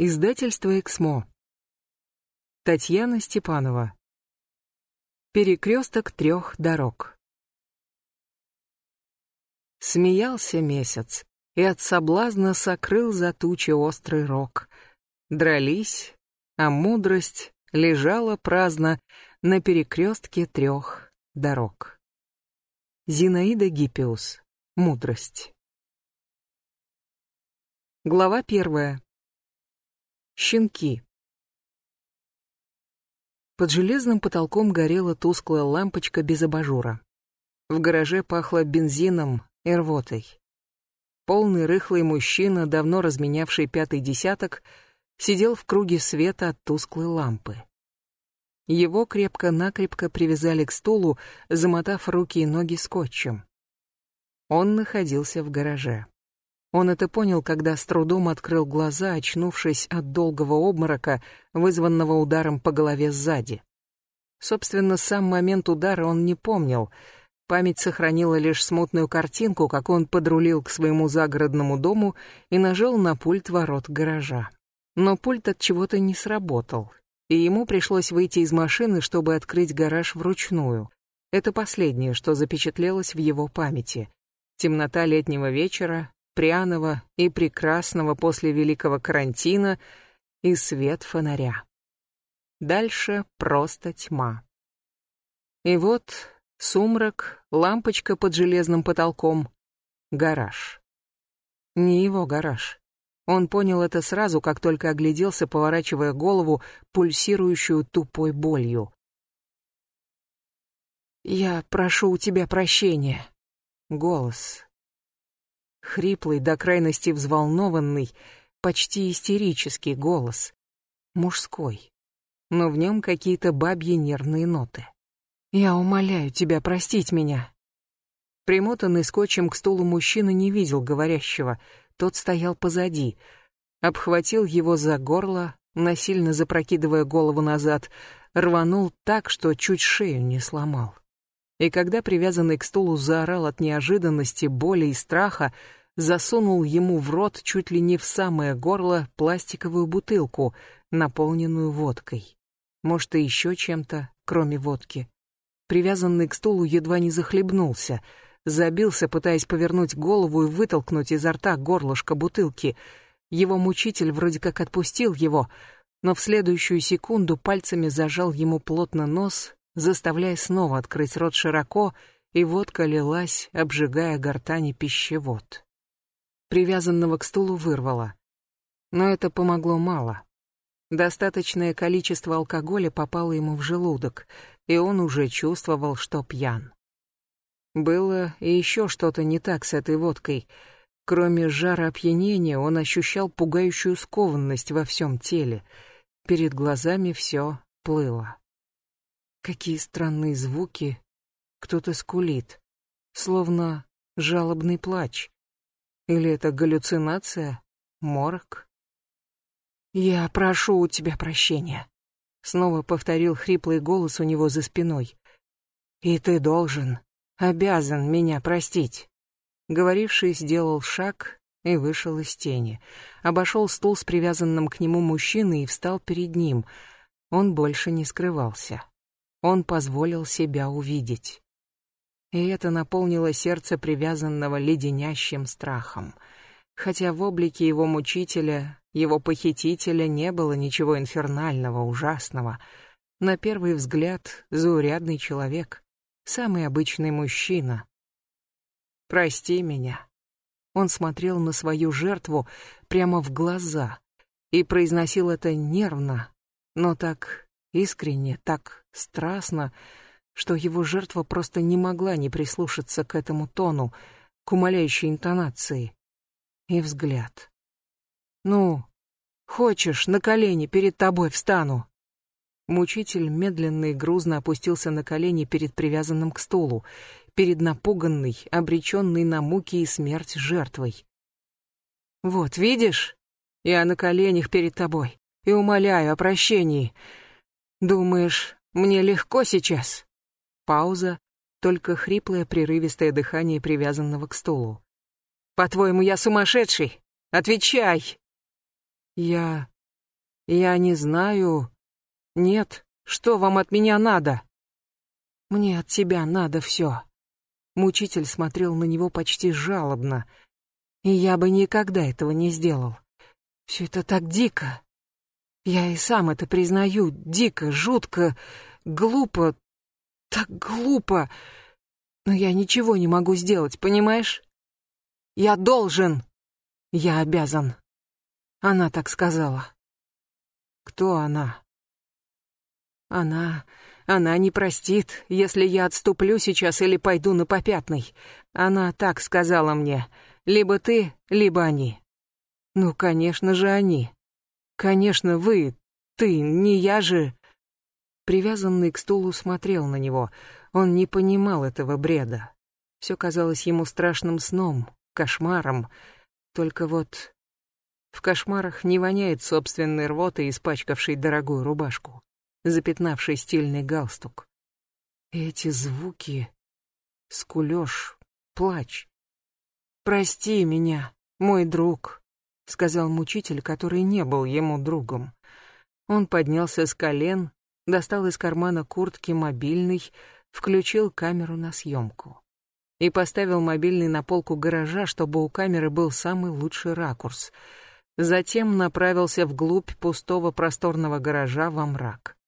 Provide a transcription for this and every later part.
Издательство «Эксмо». Татьяна Степанова. Перекресток трех дорог. Смеялся месяц, и от соблазна сокрыл за тучи острый рог. Дрались, а мудрость лежала праздно на перекрестке трех дорог. Зинаида Гиппиус. Мудрость. Глава первая. Щенки. Под железным потолком горела тусклая лампочка без абажура. В гараже пахло бензином и рвотой. Полный рыхлый мужчина, давно разменявший пятый десяток, сидел в круге света от тусклой лампы. Его крепко-накрепко привязали к стулу, замотав руки и ноги скотчем. Он находился в гараже. Он это понял, когда с трудом открыл глаза, очнувшись от долгого обморока, вызванного ударом по голове сзади. Собственно, сам момент удара он не помнил. Память сохранила лишь смутную картинку, как он подрулил к своему загородному дому и нажал на пульт ворот гаража. Но пульт от чего-то не сработал, и ему пришлось выйти из машины, чтобы открыть гараж вручную. Это последнее, что запечатлелось в его памяти. Темнота летнего вечера, пряного и прекрасного после великого карантина и свет фонаря. Дальше просто тьма. И вот сумрак, лампочка под железным потолком, гараж. Не его гараж. Он понял это сразу, как только огляделся, поворачивая голову, пульсирующую тупой болью. «Я прошу у тебя прощения». Голос, Хриплый, до крайности взволнованный, почти истерический голос. Мужской. Но в нем какие-то бабьи нервные ноты. «Я умоляю тебя простить меня». Примотанный скотчем к стулу мужчина не видел говорящего. Тот стоял позади. Обхватил его за горло, насильно запрокидывая голову назад, рванул так, что чуть шею не сломал. И когда привязанный к стулу заорал от неожиданности, боли и страха, засунул ему в рот чуть ли не в самое горло пластиковую бутылку, наполненную водкой. Может, и еще чем-то, кроме водки. Привязанный к стулу едва не захлебнулся, забился, пытаясь повернуть голову и вытолкнуть изо рта горлышко бутылки. Его мучитель вроде как отпустил его, но в следующую секунду пальцами зажал ему плотно нос, заставляя снова открыть рот широко, и водка лилась, обжигая гортани пищевод привязанного к стулу вырвало. Но это помогло мало. Достаточное количество алкоголя попало ему в желудок, и он уже чувствовал, что пьян. Было и еще что-то не так с этой водкой. Кроме жара опьянения, он ощущал пугающую скованность во всем теле. Перед глазами все плыло. Какие странные звуки. Кто-то скулит, словно жалобный плач. Или это галлюцинация? Морок? «Я прошу у тебя прощения», — снова повторил хриплый голос у него за спиной. «И ты должен, обязан меня простить». Говоривший сделал шаг и вышел из тени. Обошел стул с привязанным к нему мужчиной и встал перед ним. Он больше не скрывался. Он позволил себя увидеть и это наполнило сердце привязанного леденящим страхом. Хотя в облике его мучителя, его похитителя не было ничего инфернального, ужасного. На первый взгляд, заурядный человек, самый обычный мужчина. «Прости меня». Он смотрел на свою жертву прямо в глаза и произносил это нервно, но так искренне, так страстно, что его жертва просто не могла не прислушаться к этому тону, к умоляющей интонации. И взгляд. «Ну, хочешь, на колени перед тобой встану?» Мучитель медленно и грузно опустился на колени перед привязанным к стулу, перед напуганной, обреченной на муки и смерть жертвой. «Вот, видишь? Я на коленях перед тобой и умоляю о прощении. Думаешь, мне легко сейчас?» Пауза, только хриплое прерывистое дыхание привязанного к стулу. «По-твоему, я сумасшедший? Отвечай!» «Я Я не знаю... Нет, что вам от меня надо? Мне от тебя надо все. Мучитель смотрел на него почти жалобно, и я бы никогда этого не сделал. Все это так дико. Я и сам это признаю, дико, жутко, глупо, так глупо. Но я ничего не могу сделать, понимаешь? Я должен. Я обязан. Она так сказала. Кто она? Она... Она не простит, если я отступлю сейчас или пойду на попятный. Она так сказала мне. Либо ты, либо они. Ну, конечно же, они. Конечно, вы, ты, не я же. Привязанный к стулу смотрел на него. Он не понимал этого бреда. Все казалось ему страшным сном, кошмаром. Только вот в кошмарах не воняет собственной рвотой, испачкавшей дорогую рубашку запятнавший стильный галстук. эти звуки, скулёж, плач. «Прости меня, мой друг», — сказал мучитель, который не был ему другом. Он поднялся с колен, достал из кармана куртки мобильный, включил камеру на съемку и поставил мобильный на полку гаража, чтобы у камеры был самый лучший ракурс. Затем направился вглубь пустого просторного гаража во мрак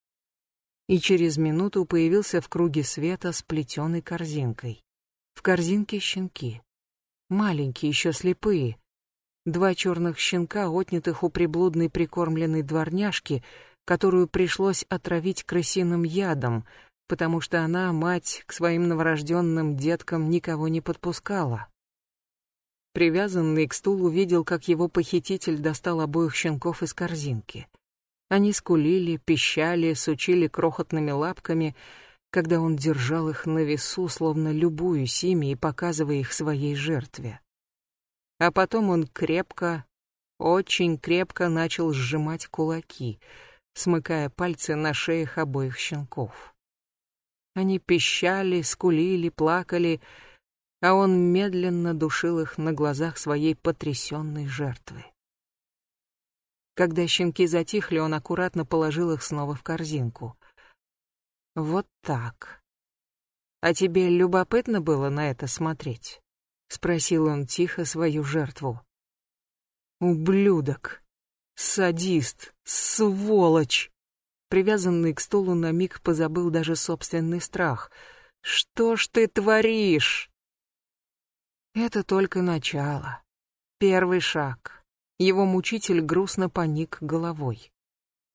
и через минуту появился в круге света с плетеной корзинкой. В корзинке щенки. Маленькие, еще слепые. Два черных щенка, отнятых у приблудной прикормленной дворняжки, которую пришлось отравить крысиным ядом, потому что она, мать, к своим новорожденным деткам никого не подпускала. Привязанный к стулу видел, как его похититель достал обоих щенков из корзинки — они скулили, пищали, сучили крохотными лапками, когда он держал их на весу, словно любуясь ими и показывая их своей жертве. А потом он крепко, очень крепко начал сжимать кулаки, смыкая пальцы на шеях обоих щенков. Они пищали, скулили, плакали, а он медленно душил их на глазах своей потрясенной жертвы. Когда щенки затихли, он аккуратно положил их снова в корзинку. Вот так. А тебе любопытно было на это смотреть? Спросил он тихо свою жертву. Ублюдок. Садист. Сволочь. Привязанный к стулу на миг позабыл даже собственный страх. Что ж ты творишь? Это только начало. Первый шаг. Его мучитель грустно поник головой.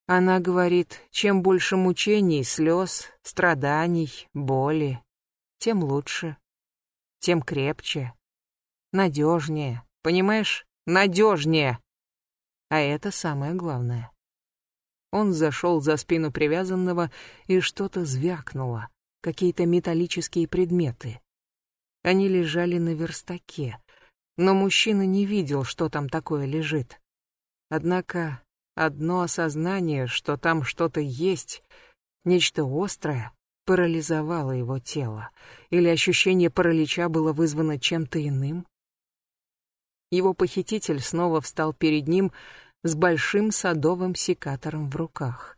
Она говорит, чем больше мучений, слез, страданий, боли, тем лучше, тем крепче, надежнее, понимаешь, надежнее. А это самое главное. Он зашел за спину привязанного, и что-то звякнуло, какие-то металлические предметы. Они лежали на верстаке, но мужчина не видел, что там такое лежит. Однако одно осознание, что там что-то есть, нечто острое, парализовало его тело. Или ощущение паралича было вызвано чем-то иным? Его похититель снова встал перед ним с большим садовым секатором в руках.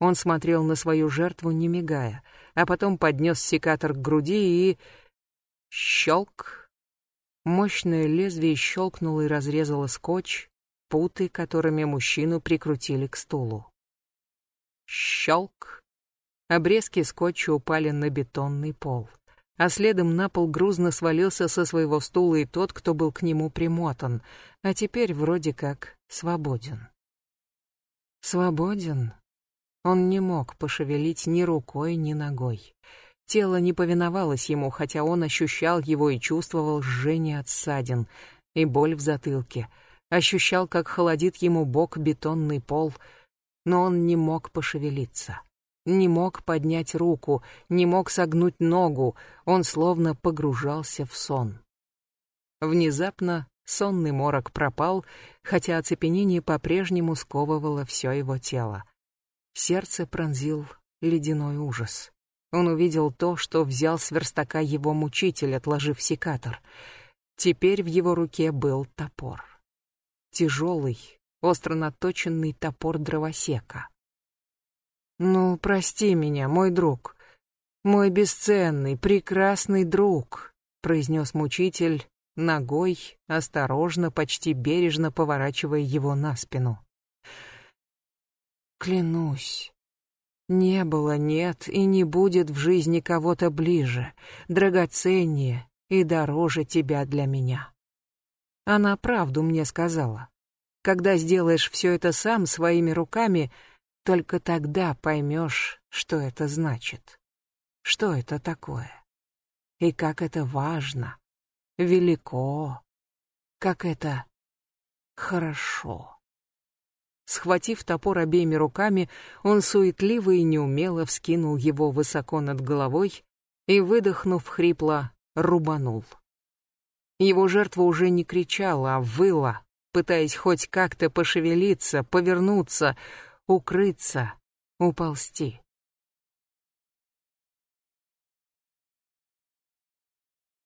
Он смотрел на свою жертву, не мигая, а потом поднес секатор к груди и... Щелк! Мощное лезвие щелкнуло и разрезало скотч, путы, которыми мужчину прикрутили к стулу. Щелк. Обрезки скотча упали на бетонный пол, а следом на пол грузно свалился со своего стула и тот, кто был к нему примотан, а теперь вроде как свободен. Свободен. Он не мог пошевелить ни рукой, ни ногой. Тело не повиновалось ему, хотя он ощущал его и чувствовал жжение от ссадин и боль в затылке. Ощущал, как холодит ему бок бетонный пол, но он не мог пошевелиться. Не мог поднять руку, не мог согнуть ногу, он словно погружался в сон. Внезапно сонный морок пропал, хотя оцепенение по-прежнему сковывало все его тело. Сердце пронзил ледяной ужас. Он увидел то, что взял с верстака его мучитель, отложив секатор. Теперь в его руке был топор. Тяжелый, остро наточенный топор дровосека. «Ну, прости меня, мой друг, мой бесценный, прекрасный друг», произнес мучитель, ногой, осторожно, почти бережно поворачивая его на спину. «Клянусь, не было, нет и не будет в жизни кого-то ближе, драгоценнее и дороже тебя для меня. Она правду мне сказала. Когда сделаешь все это сам своими руками, только тогда поймешь, что это значит. Что это такое. И как это важно, велико, как это хорошо. Схватив топор обеими руками, он суетливо и неумело вскинул его высоко над головой и, выдохнув хрипло, рубанул. Его жертва уже не кричала, а выла, пытаясь хоть как-то пошевелиться, повернуться, укрыться, уползти.